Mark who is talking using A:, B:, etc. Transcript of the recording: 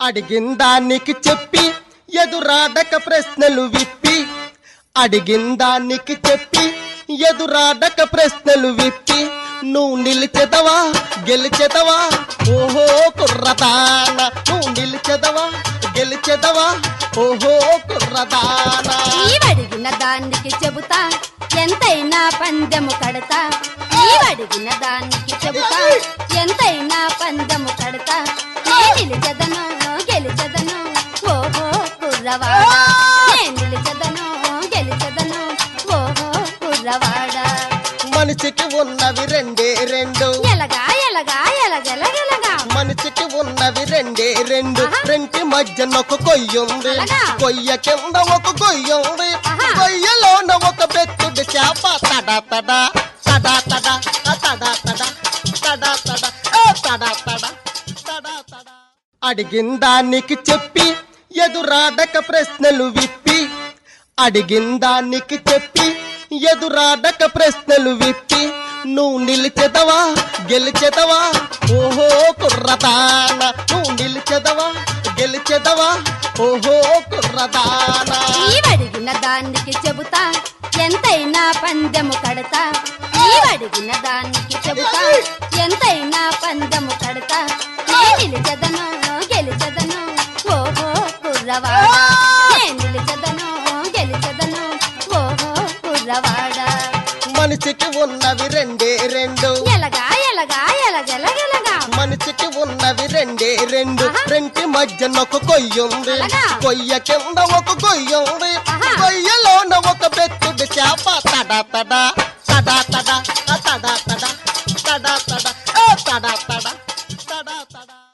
A: అడిగిన దానికి చెప్పి ఎదురాడక ప్రశ్నలు విప్పి. అడిగిన దానికి చెప్పి ఎదురాడక ప్రశ్నలు విప్పి. నువ్వు నిలిచెదవా గెలిచెదవా? ఓహో కుర్రదాన నువ్వు నిలిచెదవా గెలిచెదవా? ఓహో కుర్రదాన.
B: నీవడిగిన దానికి చెబుతా ఎంతైనా పందెము కడతా. నీవడిగిన దానికి చెబుతా ఎంతైనా పందెము కడతా. నే నిలిచెదను? కుర్రవాడా? నే నిలిచెదను గెలిచెదను ఓహో కుర్రవాడా?
A: మనిషికి ఉన్నవి రెండే రెండు.
B: ఎలగా ఎలగా ఎలగెలగెలగా
A: మనిషికి ఉన్నవి రెండే రెండు.
B: ఆహా.
A: రెంటి మధ్యన ఒక కొయ్య ఉంది.
B: అలాగా?
A: కొయ్య కింద ఒక కొయ్య ఉంది.
B: ఆహా.
A: కొయ్యలోన ఒక బెత్తుడు చేప. తడా తడా తడా తడా తడా తడా తడా తడా తడా తడా తడా తడా. అడిగిన దానికి చెప్పి ఎదురాడక ప్రశ్నలు విప్పి అడిగిన దానికి చెప్పి ఎదురాడక ప్రశ్నలు విప్పి నువ్వు నిలిచెదవా గెలిచెదవా? ఓహో కుర్రదాన నువ్వు నిలిచెదవా గెలిచెదవా? ఓహో కుర్రదాన.
B: అడిగిన దానికి చెబుతా ఎంతైనా పందెము కడతా. అడిగిన దానికి చెబుతా ఎంతైనా పందెము కడతా. నే నిలిచెదను?
A: మనిషికి ఉన్నవి రెండే రెండు.
B: ఎలగా ఎలగా ఎలగెలగెలగా
A: మనిషికి ఉన్నవి రెండే రెండు. రెంటి మధ్యన ఒక కొయ్య ఉంది.
B: అలాగా?
A: కొయ్య కింద ఒక కొయ్య ఉంది.
B: ఆహా.
A: కొయ్యలోన ఒక బెత్తుడు చేప. తడా తడా. తడా తడా. తడా తడా. తడా తడా. ఆ తడా తడా.